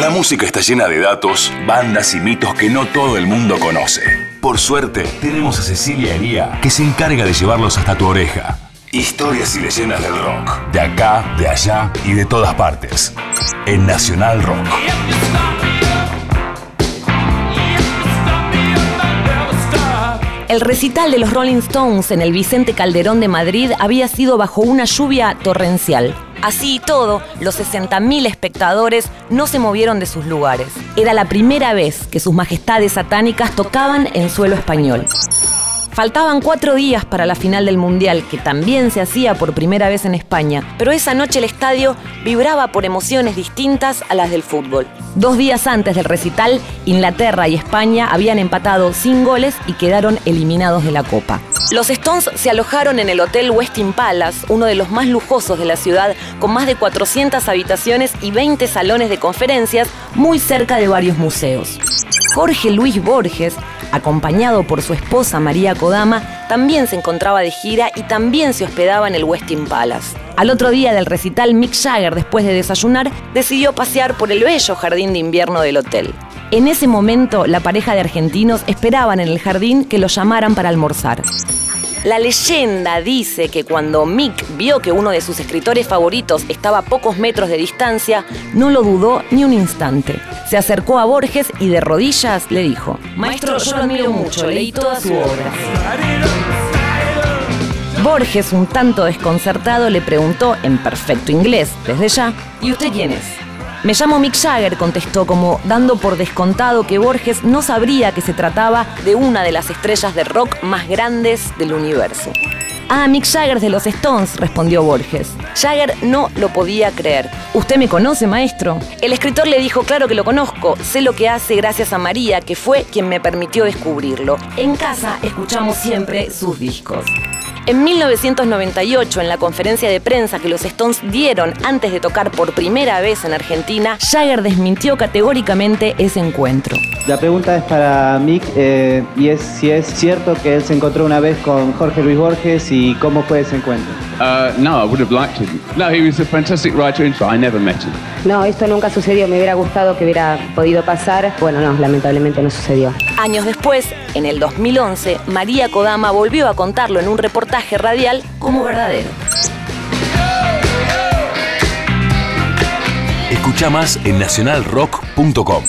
La música está llena de datos, bandas y mitos que no todo el mundo conoce. Por suerte, tenemos a Cecilia Elía, que se encarga de llevarlos hasta tu oreja. Historias y leyendas del rock. De acá, de allá y de todas partes. En Nacional Rock. El recital de los Rolling Stones en el Vicente Calderón de Madrid había sido bajo una lluvia torrencial. Así y todo, los 60.000 espectadores no se movieron de sus lugares. Era la primera vez que sus majestades satánicas tocaban en suelo español. Faltaban cuatro días para la final del Mundial, que también se hacía por primera vez en España, pero esa noche el estadio vibraba por emociones distintas a las del fútbol. Dos días antes del recital, Inglaterra y España habían empatado sin goles y quedaron eliminados de la Copa. Los Stones se alojaron en el Hotel Westin Palace, uno de los más lujosos de la ciudad, con más de 400 habitaciones y 20 salones de conferencias, muy cerca de varios museos. Jorge Luis Borges, acompañado por su esposa María Kodama, también se encontraba de gira y también se hospedaba en el Westin Palace. Al otro día del recital, Mick Jagger, después de desayunar, decidió pasear por el bello jardín de invierno del hotel. En ese momento, la pareja de argentinos esperaban en el jardín que lo llamaran para almorzar. La leyenda dice que cuando Mick vio que uno de sus escritores favoritos estaba a pocos metros de distancia, no lo dudó ni un instante. Se acercó a Borges y de rodillas le dijo, Maestro, yo lo admiro mucho, leí toda su obra. Borges, un tanto desconcertado, le preguntó en perfecto inglés, desde ya, ¿y usted quién es? Me llamo Mick Jagger, contestó como dando por descontado que Borges no sabría que se trataba de una de las estrellas de rock más grandes del universo. Ah, Mick Jagger de los Stones, respondió Borges. Jagger no lo podía creer. ¿Usted me conoce, maestro? El escritor le dijo, claro que lo conozco, sé lo que hace gracias a María, que fue quien me permitió descubrirlo. En casa escuchamos siempre sus discos. En 1998, en la conferencia de prensa que los Stones dieron antes de tocar por primera vez en Argentina, Jagger desmintió categóricamente ese encuentro. La pregunta es para Mick eh, y es si es cierto que él se encontró una vez con Jorge Luis Borges y cómo fue ese encuentro. Uh, no, I would have liked to. No, he was a fantastic writer, and I never met him. No, esto nunca sucedió. Me hubiera gustado que hubiera podido pasar. Bueno, no, lamentablemente no sucedió. Años después, en el 2011, María Kodama volvió a contarlo en un reportaje radial como verdadero. Escucha más en nacionalrock.com.